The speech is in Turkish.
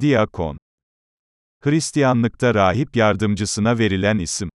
Diyakon. Hristiyanlıkta rahip yardımcısına verilen isim.